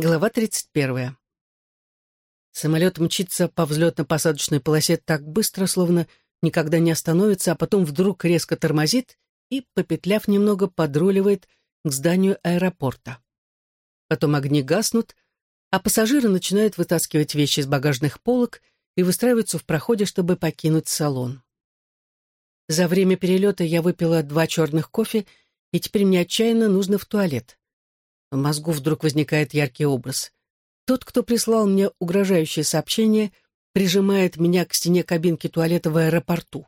Глава 31. Самолет мчится по взлетно-посадочной полосе так быстро, словно никогда не остановится, а потом вдруг резко тормозит и, попетляв немного, подруливает к зданию аэропорта. Потом огни гаснут, а пассажиры начинают вытаскивать вещи из багажных полок и выстраиваются в проходе, чтобы покинуть салон. За время перелета я выпила два черных кофе, и теперь мне отчаянно нужно в туалет. В мозгу вдруг возникает яркий образ. Тот, кто прислал мне угрожающее сообщение, прижимает меня к стене кабинки туалета в аэропорту.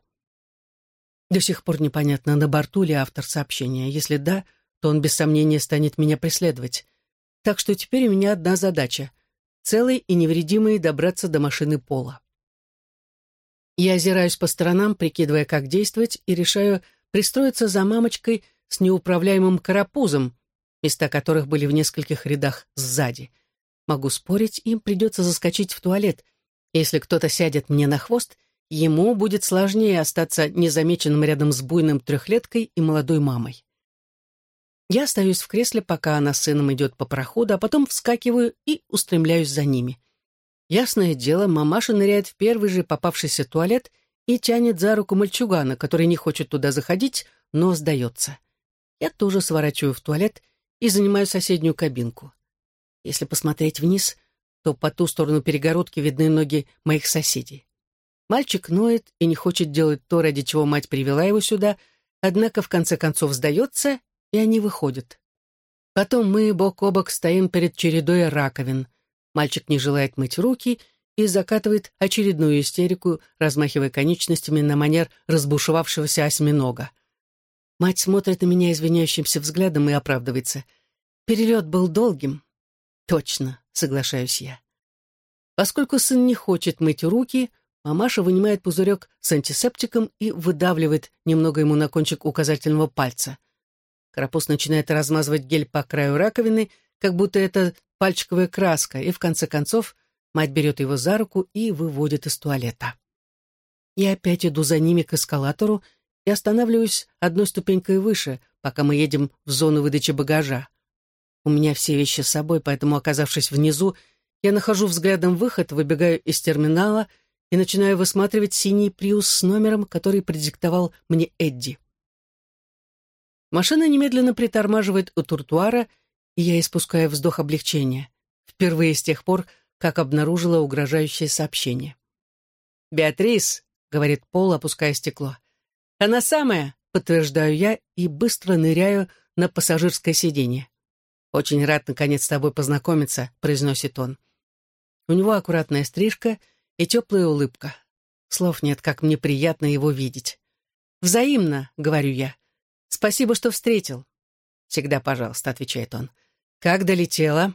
До сих пор непонятно, на борту ли автор сообщения. Если да, то он без сомнения станет меня преследовать. Так что теперь у меня одна задача — целый и невредимый добраться до машины Пола. Я озираюсь по сторонам, прикидывая, как действовать, и решаю пристроиться за мамочкой с неуправляемым карапузом, места которых были в нескольких рядах сзади. Могу спорить, им придется заскочить в туалет. Если кто-то сядет мне на хвост, ему будет сложнее остаться незамеченным рядом с буйным трехлеткой и молодой мамой. Я остаюсь в кресле, пока она с сыном идет по проходу, а потом вскакиваю и устремляюсь за ними. Ясное дело, мамаша ныряет в первый же попавшийся туалет и тянет за руку мальчугана, который не хочет туда заходить, но сдается. Я тоже сворачиваю в туалет и занимаю соседнюю кабинку. Если посмотреть вниз, то по ту сторону перегородки видны ноги моих соседей. Мальчик ноет и не хочет делать то, ради чего мать привела его сюда, однако в конце концов сдается, и они выходят. Потом мы бок о бок стоим перед чередой раковин. Мальчик не желает мыть руки и закатывает очередную истерику, размахивая конечностями на манер разбушевавшегося осьминога. Мать смотрит на меня извиняющимся взглядом и оправдывается. Перелет был долгим. Точно, соглашаюсь я. Поскольку сын не хочет мыть руки, мамаша вынимает пузырек с антисептиком и выдавливает немного ему на кончик указательного пальца. Карапуз начинает размазывать гель по краю раковины, как будто это пальчиковая краска, и в конце концов мать берет его за руку и выводит из туалета. Я опять иду за ними к эскалатору и останавливаюсь одной ступенькой выше, пока мы едем в зону выдачи багажа. У меня все вещи с собой, поэтому, оказавшись внизу, я нахожу взглядом выход, выбегаю из терминала и начинаю высматривать синий приус с номером, который предиктовал мне Эдди. Машина немедленно притормаживает у тротуара, и я испускаю вздох облегчения. Впервые с тех пор, как обнаружила угрожающее сообщение. «Беатрис», — говорит Пол, опуская стекло, — «Она самая», — подтверждаю я и быстро ныряю на пассажирское сиденье. «Очень рад, наконец, с тобой познакомиться», — произносит он. У него аккуратная стрижка и теплая улыбка. Слов нет, как мне приятно его видеть. «Взаимно», — говорю я. «Спасибо, что встретил». «Всегда пожалуйста», — отвечает он. «Как долетела?»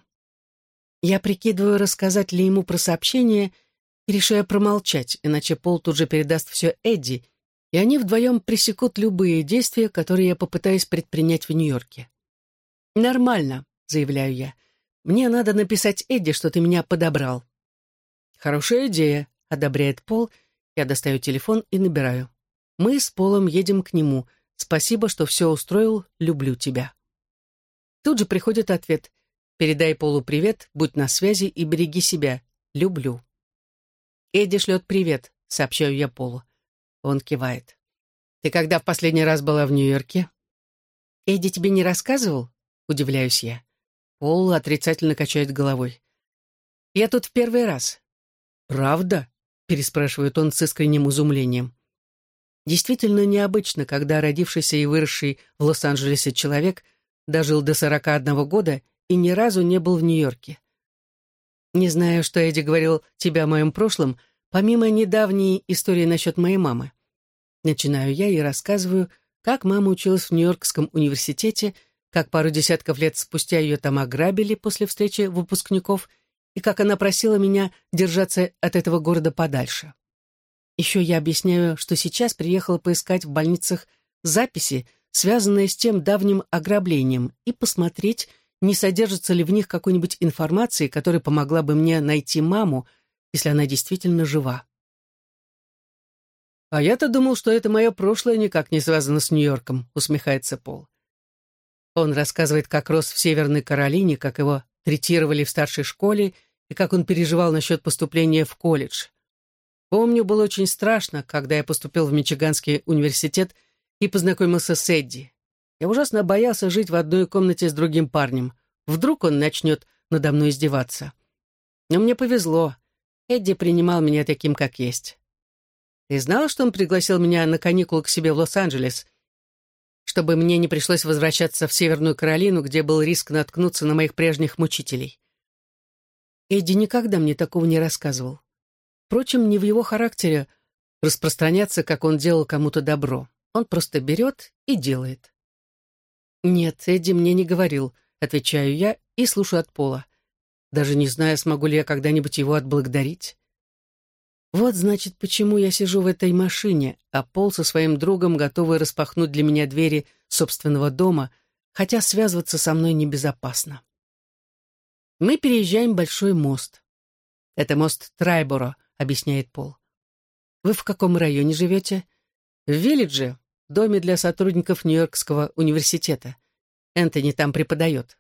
Я прикидываю, рассказать ли ему про сообщение, и решаю промолчать, иначе Пол тут же передаст все Эдди, и они вдвоем пресекут любые действия, которые я попытаюсь предпринять в Нью-Йорке. «Нормально», — заявляю я. «Мне надо написать Эдди, что ты меня подобрал». «Хорошая идея», — одобряет Пол. Я достаю телефон и набираю. «Мы с Полом едем к нему. Спасибо, что все устроил. Люблю тебя». Тут же приходит ответ. «Передай Полу привет, будь на связи и береги себя. Люблю». Эдди шлет привет, сообщаю я Полу. Он кивает. «Ты когда в последний раз была в Нью-Йорке?» «Эдди тебе не рассказывал?» — удивляюсь я. Пол отрицательно качает головой. «Я тут в первый раз». «Правда?» — переспрашивает он с искренним изумлением. Действительно необычно, когда родившийся и выросший в Лос-Анджелесе человек дожил до 41 года и ни разу не был в Нью-Йорке. Не знаю, что Эдди говорил тебе о моем прошлом, помимо недавней истории насчет моей мамы. Начинаю я и рассказываю, как мама училась в Нью-Йоркском университете, как пару десятков лет спустя ее там ограбили после встречи выпускников и как она просила меня держаться от этого города подальше. Еще я объясняю, что сейчас приехала поискать в больницах записи, связанные с тем давним ограблением, и посмотреть, не содержится ли в них какой-нибудь информации, которая помогла бы мне найти маму, если она действительно жива. «А я-то думал, что это мое прошлое никак не связано с Нью-Йорком», — усмехается Пол. Он рассказывает, как рос в Северной Каролине, как его третировали в старшей школе и как он переживал насчет поступления в колледж. Помню, было очень страшно, когда я поступил в Мичиганский университет и познакомился с Эдди. Я ужасно боялся жить в одной комнате с другим парнем. Вдруг он начнет надо мной издеваться. Но мне повезло. Эдди принимал меня таким, как есть. Ты знала, что он пригласил меня на каникулы к себе в Лос-Анджелес, чтобы мне не пришлось возвращаться в Северную Каролину, где был риск наткнуться на моих прежних мучителей? Эдди никогда мне такого не рассказывал. Впрочем, не в его характере распространяться, как он делал кому-то добро. Он просто берет и делает. «Нет, Эдди мне не говорил», — отвечаю я и слушаю от пола. Даже не знаю, смогу ли я когда-нибудь его отблагодарить. Вот, значит, почему я сижу в этой машине, а Пол со своим другом готовы распахнуть для меня двери собственного дома, хотя связываться со мной небезопасно. Мы переезжаем большой мост. Это мост Трайборо, объясняет Пол. Вы в каком районе живете? В Виллидже, доме для сотрудников Нью-Йоркского университета. Энтони там преподает.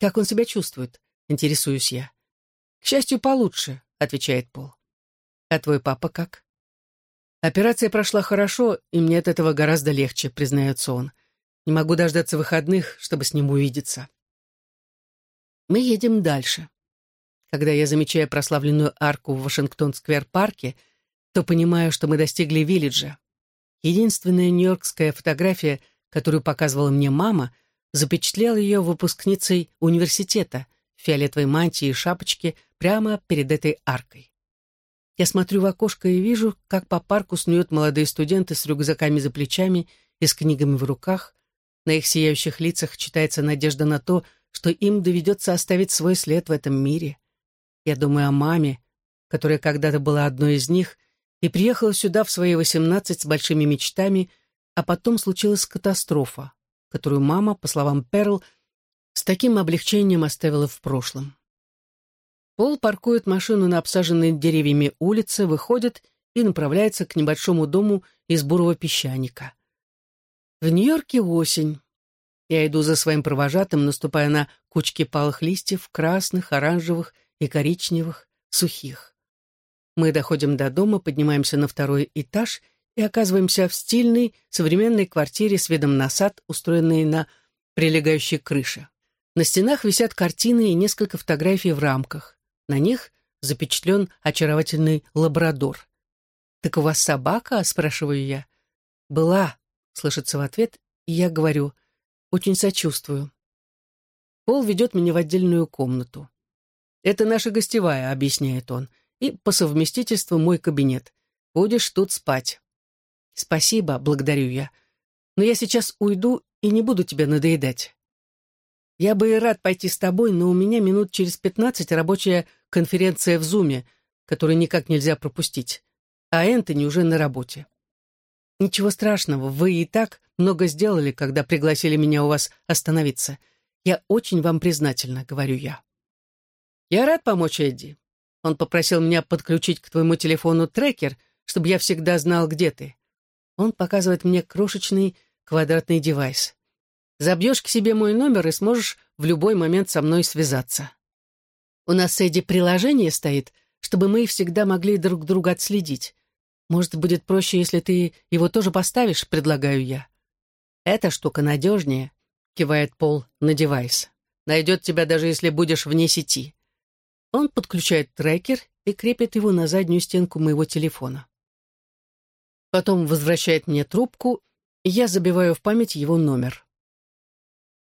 Как он себя чувствует? Интересуюсь я. К счастью, получше, отвечает Пол. А твой папа как? Операция прошла хорошо, и мне от этого гораздо легче, признается он. Не могу дождаться выходных, чтобы с ним увидеться. Мы едем дальше. Когда я замечаю прославленную арку в Вашингтон-сквер-парке, то понимаю, что мы достигли Виллиджа. Единственная нью-йоркская фотография, которую показывала мне мама, запечатлела ее выпускницей университета в фиолетовой мантии и шапочке прямо перед этой аркой. Я смотрю в окошко и вижу, как по парку снуют молодые студенты с рюкзаками за плечами и с книгами в руках. На их сияющих лицах читается надежда на то, что им доведется оставить свой след в этом мире. Я думаю о маме, которая когда-то была одной из них и приехала сюда в свои восемнадцать с большими мечтами, а потом случилась катастрофа, которую мама, по словам Перл, с таким облегчением оставила в прошлом. Пол паркует машину на обсаженной деревьями улице, выходит и направляется к небольшому дому из бурого песчаника. В Нью-Йорке осень. Я иду за своим провожатым, наступая на кучки палых листьев, красных, оранжевых и коричневых, сухих. Мы доходим до дома, поднимаемся на второй этаж и оказываемся в стильной, современной квартире с видом на сад, устроенной на прилегающей крыше. На стенах висят картины и несколько фотографий в рамках. На них запечатлен очаровательный лабрадор. «Так у вас собака?» — спрашиваю я. «Была», — слышится в ответ, и я говорю, «очень сочувствую». Пол ведет меня в отдельную комнату. «Это наша гостевая», — объясняет он, «и по совместительству мой кабинет. Будешь тут спать». «Спасибо», — благодарю я. «Но я сейчас уйду и не буду тебя надоедать. Я бы и рад пойти с тобой, но у меня минут через пятнадцать рабочая конференция в Зуме, которую никак нельзя пропустить. А Энтони уже на работе. Ничего страшного, вы и так много сделали, когда пригласили меня у вас остановиться. Я очень вам признательна, говорю я. Я рад помочь Эдди. Он попросил меня подключить к твоему телефону трекер, чтобы я всегда знал, где ты. Он показывает мне крошечный квадратный девайс. Забьешь к себе мой номер и сможешь в любой момент со мной связаться. У нас с Эдди приложение стоит, чтобы мы всегда могли друг друга отследить. Может, будет проще, если ты его тоже поставишь, предлагаю я. Эта штука надежнее, кивает Пол на девайс. Найдет тебя, даже если будешь вне сети. Он подключает трекер и крепит его на заднюю стенку моего телефона. Потом возвращает мне трубку, и я забиваю в память его номер.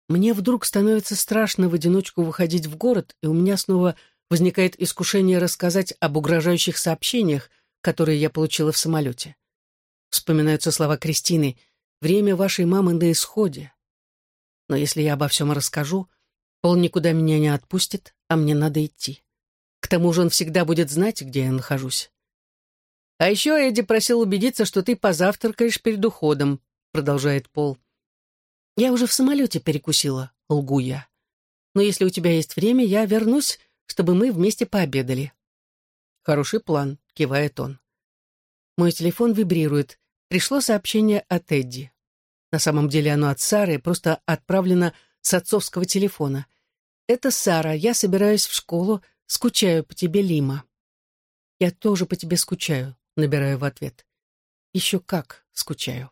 Мне вдруг становится страшно в одиночку выходить в город, и у меня снова возникает искушение рассказать об угрожающих сообщениях, которые я получила в самолете. Вспоминаются слова Кристины «Время вашей мамы на исходе». Но если я обо всем расскажу, Пол никуда меня не отпустит, а мне надо идти. К тому же он всегда будет знать, где я нахожусь. «А еще Эдди просил убедиться, что ты позавтракаешь перед уходом», — продолжает Пол. «Я уже в самолете перекусила», — лгу я. «Но если у тебя есть время, я вернусь, чтобы мы вместе пообедали». «Хороший план», — кивает он. Мой телефон вибрирует. Пришло сообщение от Эдди. На самом деле оно от Сары, просто отправлено с отцовского телефона. Это Сара, я собираюсь в школу, скучаю по тебе, Лима. Я тоже по тебе скучаю, набираю в ответ. Еще как скучаю.